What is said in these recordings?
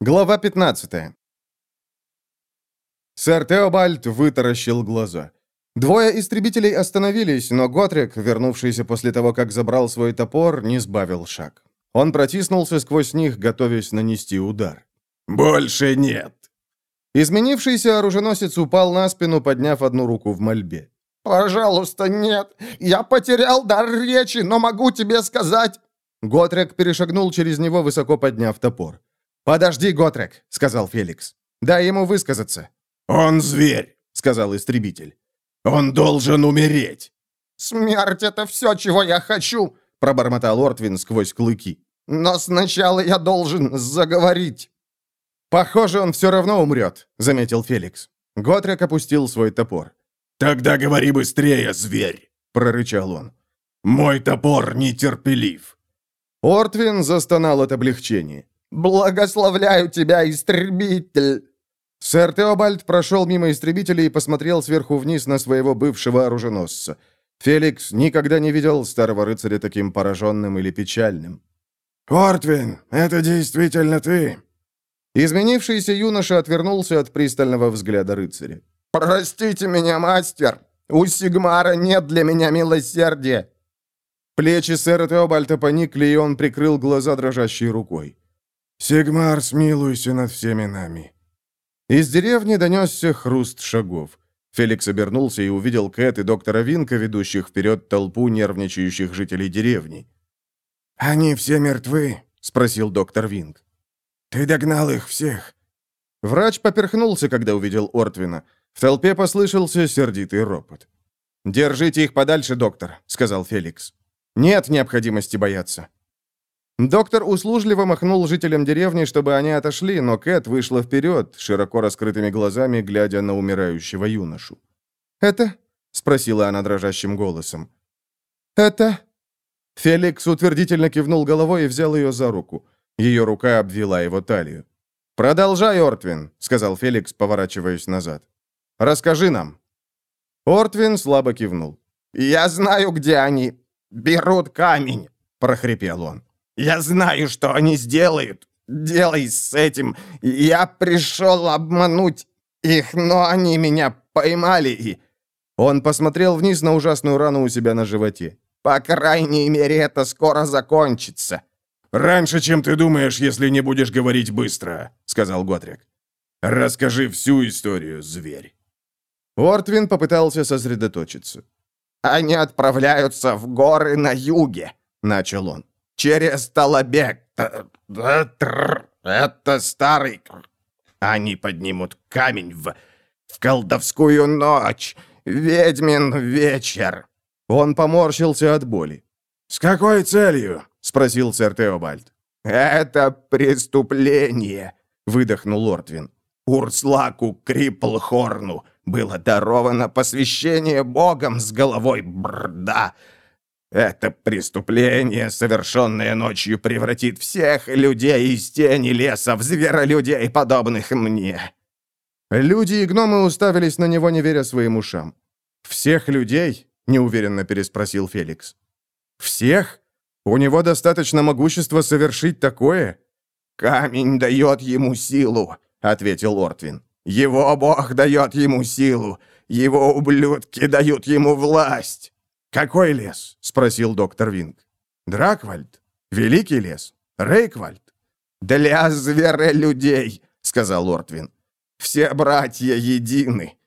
Глава 15 Сэр Теобальд вытаращил глаза. Двое истребителей остановились, но Готрик, вернувшийся после того, как забрал свой топор, не сбавил шаг. Он протиснулся сквозь них, готовясь нанести удар. «Больше нет!» Изменившийся оруженосец упал на спину, подняв одну руку в мольбе. «Пожалуйста, нет! Я потерял дар речи, но могу тебе сказать...» Готрек перешагнул через него, высоко подняв топор. «Подожди, Готрек», — сказал Феликс. «Дай ему высказаться». «Он зверь», — сказал истребитель. «Он должен умереть». «Смерть — это все, чего я хочу», — пробормотал Ортвин сквозь клыки. «Но сначала я должен заговорить». «Похоже, он все равно умрет», — заметил Феликс. Готрек опустил свой топор. «Тогда говори быстрее, зверь!» — прорычал он. «Мой топор нетерпелив». Ортвин застонал от облегчения. «Благословляю тебя, истребитель!» Сэр Теобальд прошел мимо истребителей и посмотрел сверху вниз на своего бывшего оруженосца. Феликс никогда не видел старого рыцаря таким пораженным или печальным. «Ортвин, это действительно ты?» Изменившийся юноша отвернулся от пристального взгляда рыцаря. «Простите меня, мастер! У Сигмара нет для меня милосердия!» Плечи сэра Теобальта поникли, и он прикрыл глаза дрожащей рукой. «Сигмар, смилуйся над всеми нами». Из деревни донесся хруст шагов. Феликс обернулся и увидел Кэт и доктора Винка, ведущих вперед толпу нервничающих жителей деревни. «Они все мертвы?» — спросил доктор Винк. «Ты догнал их всех?» Врач поперхнулся, когда увидел Ортвина. В толпе послышался сердитый ропот. «Держите их подальше, доктор», — сказал Феликс. «Нет необходимости бояться». Доктор услужливо махнул жителям деревни, чтобы они отошли, но Кэт вышла вперед, широко раскрытыми глазами, глядя на умирающего юношу. «Это?» — спросила она дрожащим голосом. «Это?» Феликс утвердительно кивнул головой и взял ее за руку. Ее рука обвела его талию. «Продолжай, Ортвин», — сказал Феликс, поворачиваясь назад. «Расскажи нам». Ортвин слабо кивнул. «Я знаю, где они. Берут камень», — прохрипел он. Я знаю, что они сделают. Делай с этим. Я пришел обмануть их, но они меня поймали и...» Он посмотрел вниз на ужасную рану у себя на животе. «По крайней мере, это скоро закончится». «Раньше, чем ты думаешь, если не будешь говорить быстро», — сказал Готрик. «Расскажи всю историю, зверь». Ортвин попытался сосредоточиться. «Они отправляются в горы на юге», — начал он через Толобек. Это старый... Они поднимут камень в... в колдовскую ночь, ведьмин вечер». Он поморщился от боли. «С какой целью?» — спросил сэр Теобальд. «Это преступление», — выдохнул Ортвин. «Урслаку Криплхорну было даровано посвящение богом с головой брда, это преступление, совершенное ночью, превратит всех людей из тени леса в зверолюдей, подобных мне». Люди и гномы уставились на него, не веря своим ушам. «Всех людей?» — неуверенно переспросил Феликс. «Всех? У него достаточно могущества совершить такое?» «Камень дает ему силу», — ответил Ортвин. «Его бог дает ему силу. Его ублюдки дают ему власть». «Какой лес?» — спросил доктор Винг. «Драквальд? Великий лес? Рейквальд?» «Для зверолюдей», — сказал Ортвин. «Все братья едины».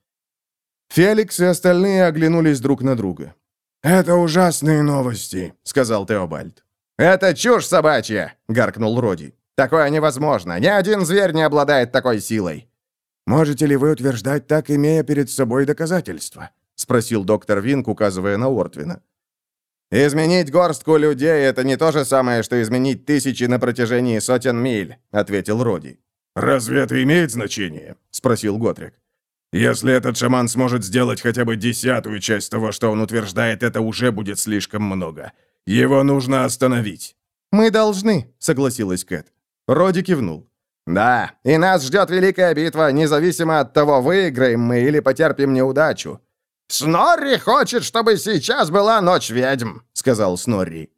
Феликс и остальные оглянулись друг на друга. «Это ужасные новости», — сказал Теобальд. «Это чушь собачья!» — гаркнул Роди. «Такое невозможно. Ни один зверь не обладает такой силой». «Можете ли вы утверждать так, имея перед собой доказательства?» — спросил доктор Винк, указывая на Ортвина. «Изменить горстку людей — это не то же самое, что изменить тысячи на протяжении сотен миль», — ответил Роди. «Разве это имеет значение?» — спросил Готрик. «Если этот шаман сможет сделать хотя бы десятую часть того, что он утверждает, это уже будет слишком много. Его нужно остановить». «Мы должны», — согласилась Кэт. Роди кивнул. «Да, и нас ждет великая битва, независимо от того, выиграем мы или потерпим неудачу. «Снорри хочет, чтобы сейчас была ночь ведьм», — сказал Снорри.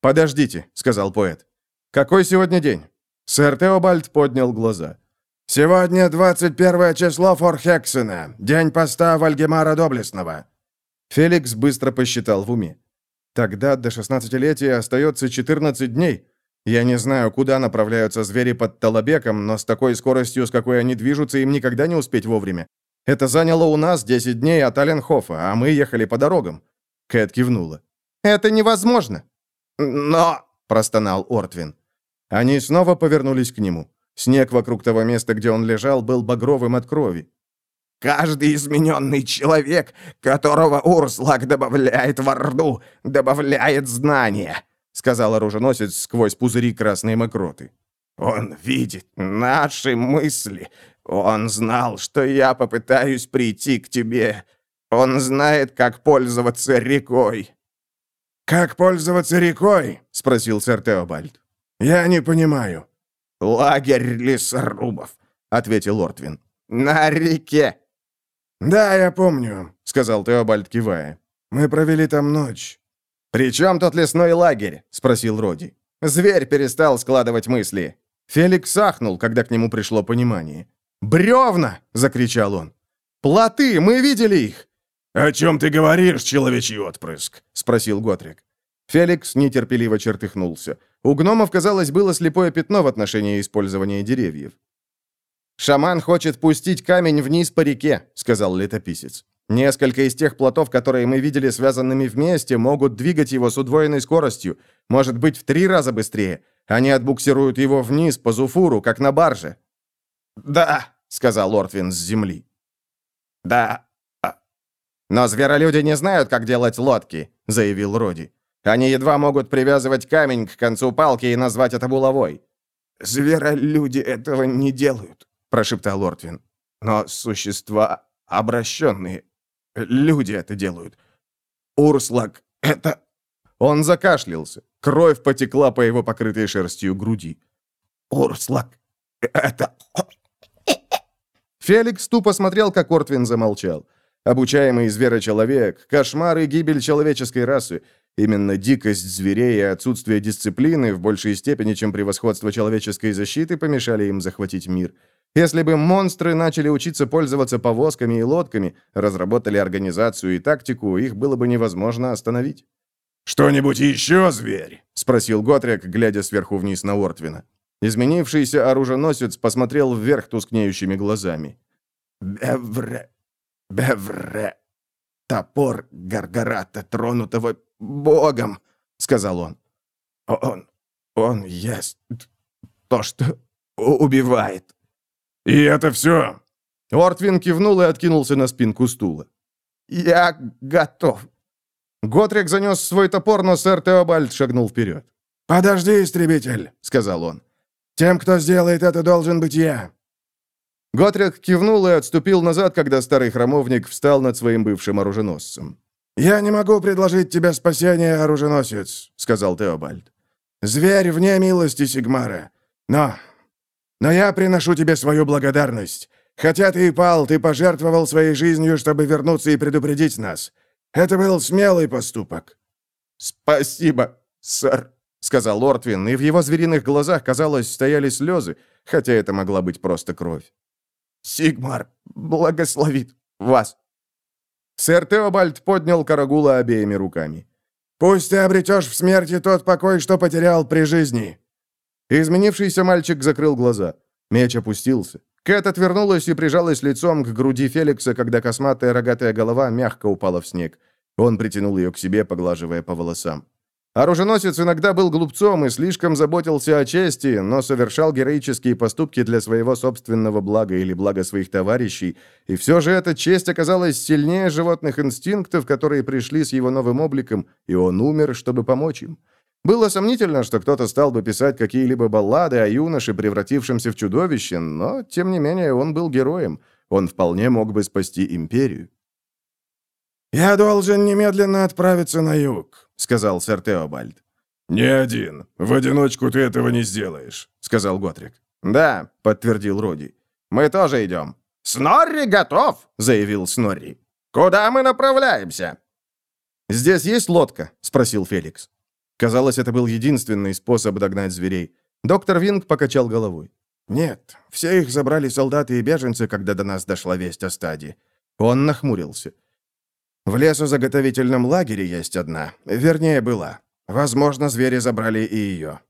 «Подождите», — сказал поэт. «Какой сегодня день?» Сэр Теобальд поднял глаза. «Сегодня 21 число Форхексена, день поста Вальгемара Доблестного». Феликс быстро посчитал в уме. Тогда до 16-летия остается 14 дней. Я не знаю, куда направляются звери под Талабеком, но с такой скоростью, с какой они движутся, им никогда не успеть вовремя. Это заняло у нас 10 дней от Аленхофа, а мы ехали по дорогам». Кэт кивнула. «Это невозможно». «Но...» — простонал Ортвин. Они снова повернулись к нему. Снег вокруг того места, где он лежал, был багровым от крови. Каждый измененный человек, которого Урслак добавляет в Орду, добавляет знания», — сказал оруженосец сквозь пузыри красной мокроты. «Он видит наши мысли. Он знал, что я попытаюсь прийти к тебе. Он знает, как пользоваться рекой». «Как пользоваться рекой?» — спросил сэр Теобальд. «Я не понимаю». «Лагерь лесорубов», — ответил Ортвин. «На реке». «Да, я помню», — сказал Теобальд, кивая. «Мы провели там ночь». «При чем тот лесной лагерь?» — спросил Роди. Зверь перестал складывать мысли. Феликс ахнул, когда к нему пришло понимание. «Бревна!» — закричал он. «Плоты! Мы видели их!» «О чем ты говоришь, человечий отпрыск?» — спросил Готрик. Феликс нетерпеливо чертыхнулся. У гномов, казалось, было слепое пятно в отношении использования деревьев. «Шаман хочет пустить камень вниз по реке», — сказал летописец. «Несколько из тех плотов, которые мы видели связанными вместе, могут двигать его с удвоенной скоростью, может быть, в три раза быстрее. Они отбуксируют его вниз по Зуфуру, как на барже». «Да», — сказал Ортвин с земли. «Да». «Но зверолюди не знают, как делать лодки», — заявил Роди. «Они едва могут привязывать камень к концу палки и назвать это булавой». «Зверолюди этого не делают», — прошептал Ортвин. «Но существа обращенные. Люди это делают. Урслак, это...» Он закашлялся. Кровь потекла по его покрытой шерстью груди. «Урслак, это...» Феликс тупо смотрел, как Ортвин замолчал. Обучаемый зверочеловек, кошмар и гибель человеческой расы. Именно дикость зверей и отсутствие дисциплины в большей степени, чем превосходство человеческой защиты, помешали им захватить мир. Если бы монстры начали учиться пользоваться повозками и лодками, разработали организацию и тактику, их было бы невозможно остановить. «Что-нибудь еще, зверь?» — спросил Готрик, глядя сверху вниз на Ортвина. Изменившийся оруженосец посмотрел вверх тускнеющими глазами. «Бевре, бевре, топор Гаргарата, тронутого Богом», — сказал он. «Он, он ест то, что убивает». «И это все?» Ортвин кивнул и откинулся на спинку стула. «Я готов». Готрик занес свой топор, но сэр Теобальд шагнул вперед. «Подожди, истребитель», — сказал он. «Тем, кто сделает это, должен быть я». Готрик кивнул и отступил назад, когда старый храмовник встал над своим бывшим оруженосцем. «Я не могу предложить тебе спасение, оруженосец», — сказал Теобальд. «Зверь вне милости Сигмара. Но но я приношу тебе свою благодарность. Хотя ты и пал, ты пожертвовал своей жизнью, чтобы вернуться и предупредить нас. Это был смелый поступок». «Спасибо, сэр», — сказал Ортвин, и в его звериных глазах, казалось, стояли слезы, хотя это могла быть просто кровь. «Сигмар благословит вас». Сэр Теобальд поднял Карагула обеими руками. «Пусть ты обретешь в смерти тот покой, что потерял при жизни. Изменившийся мальчик закрыл глаза. Меч опустился. Кэт отвернулась и прижалась лицом к груди Феликса, когда косматая рогатая голова мягко упала в снег. Он притянул ее к себе, поглаживая по волосам. Оруженосец иногда был глупцом и слишком заботился о чести, но совершал героические поступки для своего собственного блага или блага своих товарищей, и все же эта честь оказалась сильнее животных инстинктов, которые пришли с его новым обликом, и он умер, чтобы помочь им. Было сомнительно, что кто-то стал бы писать какие-либо баллады о юноше, превратившемся в чудовище, но, тем не менее, он был героем. Он вполне мог бы спасти империю. «Я должен немедленно отправиться на юг», — сказал сэр Теобальд. «Не один. В одиночку ты этого не сделаешь», — сказал Готрик. «Да», — подтвердил Роди. «Мы тоже идем». «Снорри готов», — заявил Снорри. «Куда мы направляемся?» «Здесь есть лодка?» — спросил Феликс. Казалось, это был единственный способ догнать зверей. Доктор Винг покачал головой. «Нет, все их забрали солдаты и беженцы, когда до нас дошла весть о стаде». Он нахмурился. «В лесозаготовительном лагере есть одна. Вернее, была. Возможно, звери забрали и ее».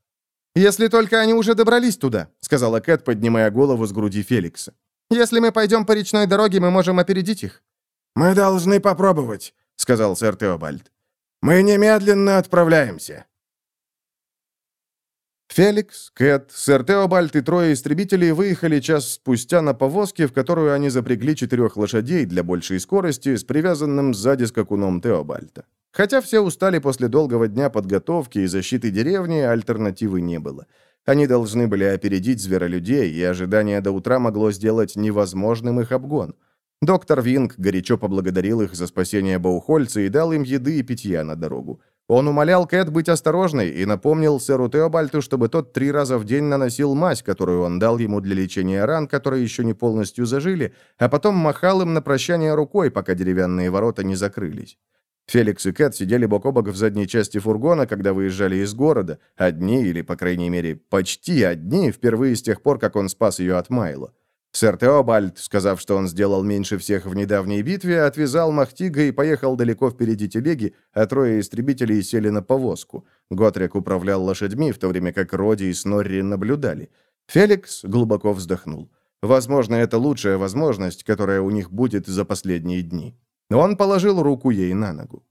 «Если только они уже добрались туда», — сказала Кэт, поднимая голову с груди Феликса. «Если мы пойдем по речной дороге, мы можем опередить их». «Мы должны попробовать», — сказал сэр Теобальд. «Мы немедленно отправляемся». Феликс, Кэт, сэр Теобальд и трое истребителей выехали час спустя на повозке, в которую они запрягли четырех лошадей для большей скорости с привязанным сзади скакуном Теобальта. Хотя все устали после долгого дня подготовки и защиты деревни, альтернативы не было. Они должны были опередить зверолюдей, и ожидание до утра могло сделать невозможным их обгон. Доктор Винг горячо поблагодарил их за спасение Баухольца и дал им еды и питья на дорогу. Он умолял Кэт быть осторожной и напомнил сэру Теобальту, чтобы тот три раза в день наносил мазь, которую он дал ему для лечения ран, которые еще не полностью зажили, а потом махал им на прощание рукой, пока деревянные ворота не закрылись. Феликс и Кэт сидели бок о бок в задней части фургона, когда выезжали из города, одни или, по крайней мере, почти одни, впервые с тех пор, как он спас ее от Майла. Сэр Теобальд, сказав, что он сделал меньше всех в недавней битве, отвязал Махтига и поехал далеко впереди телеги, а трое истребителей сели на повозку. Готрик управлял лошадьми, в то время как Роди и Снорри наблюдали. Феликс глубоко вздохнул. Возможно, это лучшая возможность, которая у них будет за последние дни. Он положил руку ей на ногу.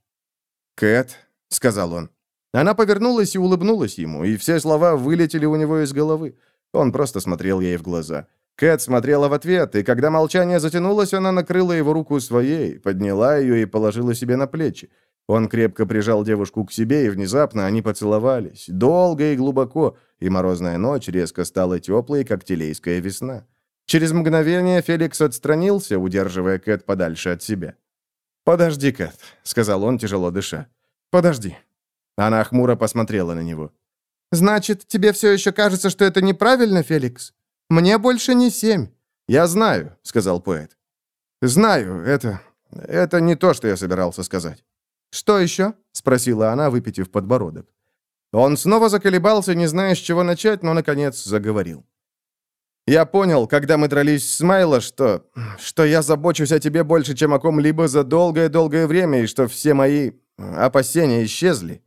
«Кэт», — сказал он. Она повернулась и улыбнулась ему, и все слова вылетели у него из головы. Он просто смотрел ей в глаза. Кэт смотрела в ответ, и когда молчание затянулось, она накрыла его руку своей, подняла ее и положила себе на плечи. Он крепко прижал девушку к себе, и внезапно они поцеловались, долго и глубоко, и морозная ночь резко стала теплой, как телейская весна. Через мгновение Феликс отстранился, удерживая Кэт подальше от себя. «Подожди, Кэт», — сказал он, тяжело дыша. «Подожди». Она хмуро посмотрела на него. «Значит, тебе все еще кажется, что это неправильно, Феликс?» Мне больше не семь». «Я знаю», — сказал поэт. «Знаю, это... это не то, что я собирался сказать». «Что еще?» — спросила она, выпитив подбородок. Он снова заколебался, не зная, с чего начать, но, наконец, заговорил. «Я понял, когда мы дрались с Майло, что... что я забочусь о тебе больше, чем о ком-либо за долгое-долгое время, и что все мои опасения исчезли».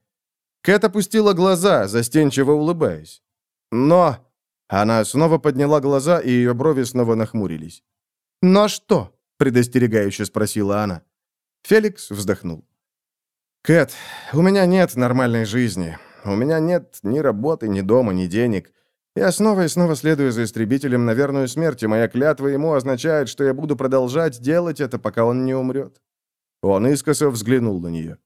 Кэт опустила глаза, застенчиво улыбаясь. «Но...» Она снова подняла глаза, и ее брови снова нахмурились. «Но что?» — предостерегающе спросила она. Феликс вздохнул. «Кэт, у меня нет нормальной жизни. У меня нет ни работы, ни дома, ни денег. Я снова и снова следую за истребителем на верную смерть, и моя клятва ему означает, что я буду продолжать делать это, пока он не умрет». Он искоса взглянул на нее.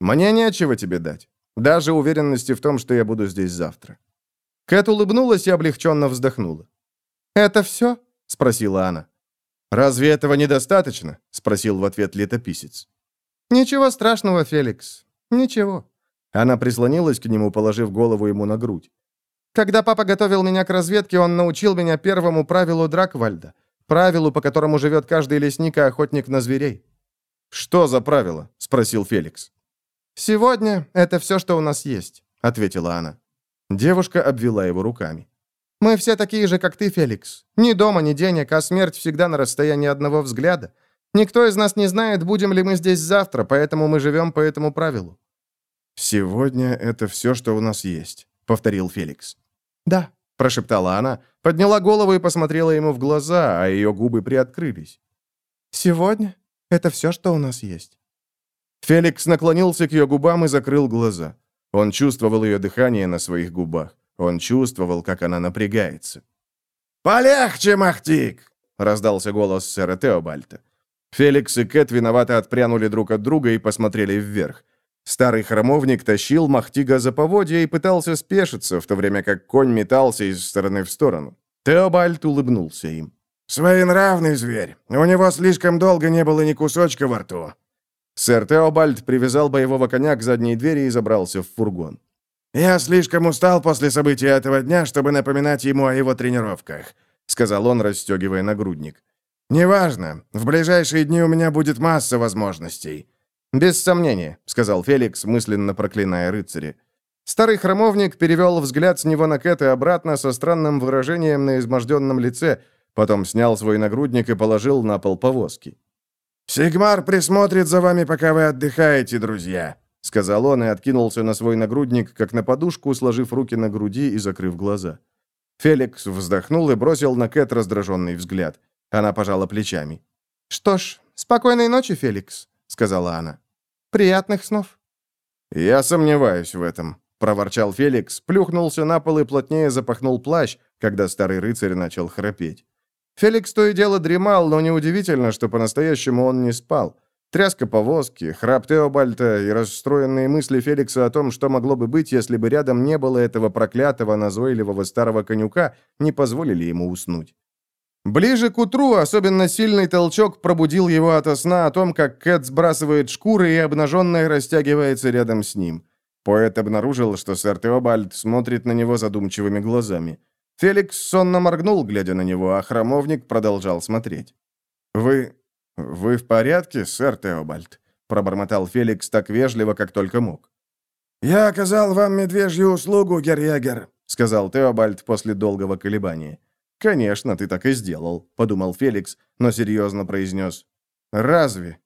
«Мне нечего тебе дать. Даже уверенности в том, что я буду здесь завтра». Кэт улыбнулась и облегченно вздохнула. «Это все?» — спросила она. «Разве этого недостаточно?» — спросил в ответ летописец. «Ничего страшного, Феликс. Ничего». Она прислонилась к нему, положив голову ему на грудь. «Когда папа готовил меня к разведке, он научил меня первому правилу Драквальда, правилу, по которому живет каждый лесник и охотник на зверей». «Что за правило?» — спросил Феликс. «Сегодня это все, что у нас есть», — ответила она. Девушка обвела его руками. «Мы все такие же, как ты, Феликс. Ни дома, ни денег, а смерть всегда на расстоянии одного взгляда. Никто из нас не знает, будем ли мы здесь завтра, поэтому мы живем по этому правилу». «Сегодня это все, что у нас есть», — повторил Феликс. «Да», — прошептала она, подняла голову и посмотрела ему в глаза, а ее губы приоткрылись. «Сегодня это все, что у нас есть». Феликс наклонился к ее губам и закрыл глаза. Он чувствовал ее дыхание на своих губах. Он чувствовал, как она напрягается. «Полегче, Махтик!» — раздался голос сэра Теобальта. Феликс и Кэт виновато отпрянули друг от друга и посмотрели вверх. Старый храмовник тащил Махтига за поводья и пытался спешиться, в то время как конь метался из стороны в сторону. Теобальт улыбнулся им. «Своенравный зверь. У него слишком долго не было ни кусочка во рту. Сэр Теобальд привязал боевого коня к задней двери и забрался в фургон. «Я слишком устал после событий этого дня, чтобы напоминать ему о его тренировках», сказал он, расстегивая нагрудник. «Неважно. В ближайшие дни у меня будет масса возможностей». «Без сомнения», — сказал Феликс, мысленно проклиная рыцаря. Старый храмовник перевел взгляд с него на Кэт и обратно со странным выражением на изможденном лице, потом снял свой нагрудник и положил на пол повозки. «Сигмар присмотрит за вами, пока вы отдыхаете, друзья», — сказал он и откинулся на свой нагрудник, как на подушку, сложив руки на груди и закрыв глаза. Феликс вздохнул и бросил на Кэт раздраженный взгляд. Она пожала плечами. «Что ж, спокойной ночи, Феликс», — сказала она. «Приятных снов». «Я сомневаюсь в этом», — проворчал Феликс, плюхнулся на пол и плотнее запахнул плащ, когда старый рыцарь начал храпеть. Феликс то и дело дремал, но неудивительно, что по-настоящему он не спал. Тряска повозки, храп Теобальта и расстроенные мысли Феликса о том, что могло бы быть, если бы рядом не было этого проклятого, назойливого старого конюка, не позволили ему уснуть. Ближе к утру особенно сильный толчок пробудил его ото сна о том, как Кэт сбрасывает шкуры и обнаженная растягивается рядом с ним. Поэт обнаружил, что сэр Теобальд смотрит на него задумчивыми глазами. Феликс сонно моргнул, глядя на него, а храмовник продолжал смотреть. «Вы... вы в порядке, сэр Теобальд?» — пробормотал Феликс так вежливо, как только мог. «Я оказал вам медвежью услугу, герьягер», — сказал Теобальд после долгого колебания. «Конечно, ты так и сделал», — подумал Феликс, но серьезно произнес. «Разве?»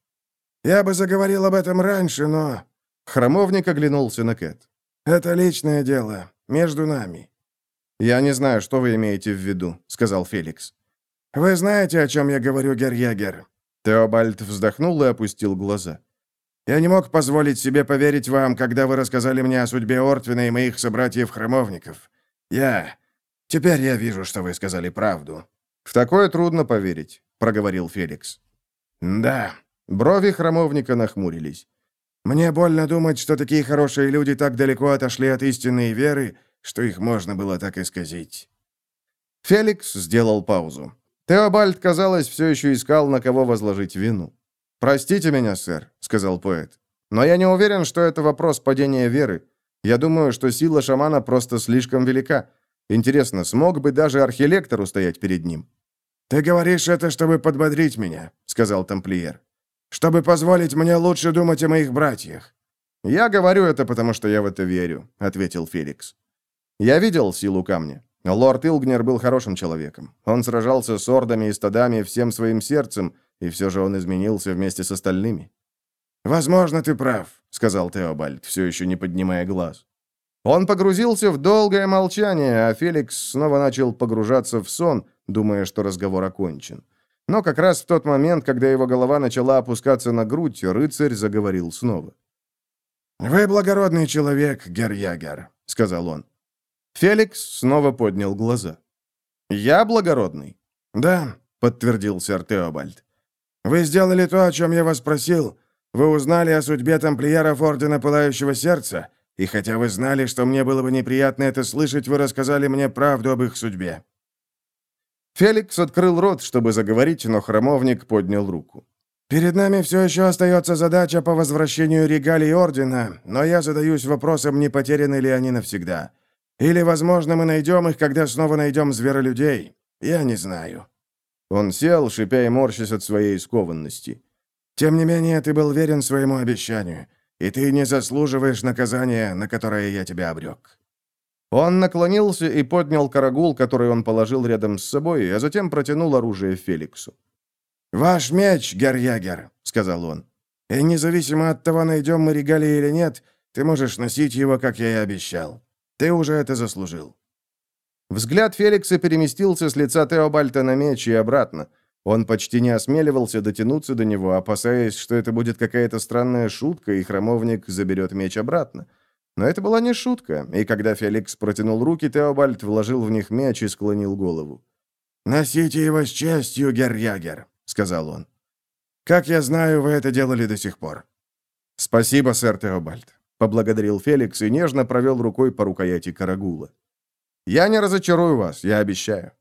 «Я бы заговорил об этом раньше, но...» Хромовник оглянулся на Кэт. «Это личное дело. Между нами. «Я не знаю, что вы имеете в виду», — сказал Феликс. «Вы знаете, о чем я говорю, Герьягер?» Теобальд вздохнул и опустил глаза. «Я не мог позволить себе поверить вам, когда вы рассказали мне о судьбе Ортвина и моих собратьев-храмовников. Я... Теперь я вижу, что вы сказали правду». «В такое трудно поверить», — проговорил Феликс. «Да». Брови храмовника нахмурились. «Мне больно думать, что такие хорошие люди так далеко отошли от истинной веры, что их можно было так исказить. Феликс сделал паузу. Теобальд, казалось, все еще искал, на кого возложить вину. «Простите меня, сэр», — сказал поэт. «Но я не уверен, что это вопрос падения веры. Я думаю, что сила шамана просто слишком велика. Интересно, смог бы даже архилектор устоять перед ним?» «Ты говоришь это, чтобы подбодрить меня», — сказал тамплиер. «Чтобы позволить мне лучше думать о моих братьях». «Я говорю это, потому что я в это верю», — ответил Феликс. Я видел силу камня. Лорд Илгнер был хорошим человеком. Он сражался с ордами и стадами всем своим сердцем, и все же он изменился вместе с остальными. «Возможно, ты прав», — сказал Теобальд, все еще не поднимая глаз. Он погрузился в долгое молчание, а Феликс снова начал погружаться в сон, думая, что разговор окончен. Но как раз в тот момент, когда его голова начала опускаться на грудь, рыцарь заговорил снова. «Вы благородный человек, Герьягер», — сказал он. Феликс снова поднял глаза. «Я благородный?» «Да», — подтвердил сэр Теобальд. «Вы сделали то, о чем я вас просил. Вы узнали о судьбе тамплиеров Ордена Пылающего Сердца, и хотя вы знали, что мне было бы неприятно это слышать, вы рассказали мне правду об их судьбе». Феликс открыл рот, чтобы заговорить, но храмовник поднял руку. «Перед нами все еще остается задача по возвращению регалий Ордена, но я задаюсь вопросом, не потеряны ли они навсегда. Или, возможно, мы найдем их, когда снова найдем зверолюдей. Я не знаю». Он сел, шипя и морщась от своей скованности. «Тем не менее, ты был верен своему обещанию, и ты не заслуживаешь наказания, на которое я тебя обрек». Он наклонился и поднял карагул, который он положил рядом с собой, а затем протянул оружие Феликсу. «Ваш меч, Герьягер», — сказал он. «И независимо от того, найдем мы регалии или нет, ты можешь носить его, как я и обещал. Ты уже это заслужил». Взгляд Феликса переместился с лица Теобальта на меч и обратно. Он почти не осмеливался дотянуться до него, опасаясь, что это будет какая-то странная шутка, и храмовник заберет меч обратно. Но это была не шутка, и когда Феликс протянул руки, Теобальд вложил в них меч и склонил голову. «Носите его с честью, Герьягер», — сказал он. «Как я знаю, вы это делали до сих пор». «Спасибо, сэр Теобальд поблагодарил Феликс и нежно провел рукой по рукояти карагула. «Я не разочарую вас, я обещаю».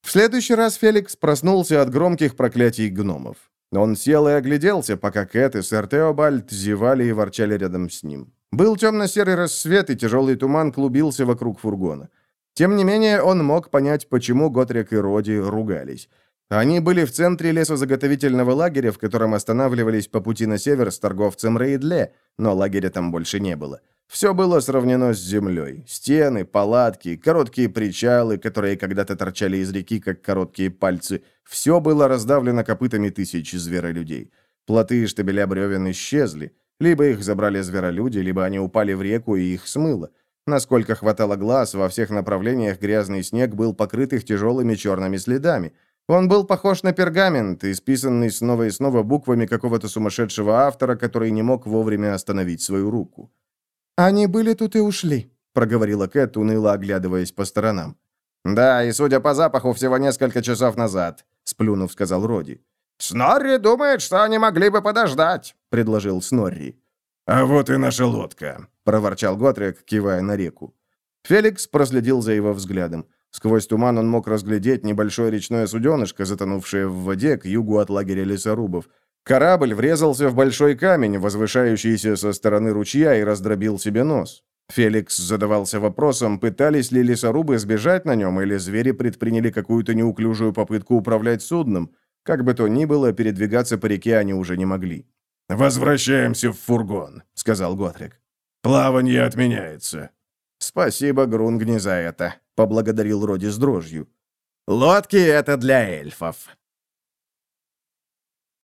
В следующий раз Феликс проснулся от громких проклятий гномов. Он сел и огляделся, пока Кэт и сэр Теобальд зевали и ворчали рядом с ним. Был темно-серый рассвет, и тяжелый туман клубился вокруг фургона. Тем не менее, он мог понять, почему Готрик и Роди ругались. Они были в центре лесозаготовительного лагеря, в котором останавливались по пути на север с торговцем Рейдле, но лагеря там больше не было. Все было сравнено с землей. Стены, палатки, короткие причалы, которые когда-то торчали из реки, как короткие пальцы. Все было раздавлено копытами тысяч зверолюдей. Плоты и штабеля бревен исчезли. Либо их забрали зверолюди, либо они упали в реку и их смыло. Насколько хватало глаз, во всех направлениях грязный снег был покрыт их тяжелыми черными следами. Он был похож на пергамент, исписанный снова и снова буквами какого-то сумасшедшего автора, который не мог вовремя остановить свою руку. «Они были тут и ушли», — проговорила Кэт, уныло оглядываясь по сторонам. «Да, и судя по запаху, всего несколько часов назад», — сплюнув, сказал Роди. «Снорри думает, что они могли бы подождать», — предложил Снорри. «А вот и наша лодка», — проворчал Готрик, кивая на реку. Феликс проследил за его взглядом. Сквозь туман он мог разглядеть небольшое речное суденышко, затонувшее в воде к югу от лагеря лесорубов. Корабль врезался в большой камень, возвышающийся со стороны ручья, и раздробил себе нос. Феликс задавался вопросом, пытались ли лесорубы сбежать на нем, или звери предприняли какую-то неуклюжую попытку управлять судном. Как бы то ни было, передвигаться по реке они уже не могли. «Возвращаемся в фургон», — сказал Готрик. «Плавание отменяется». «Спасибо, Грунгни, за это», — поблагодарил Роди с дрожью. «Лодки — это для эльфов»,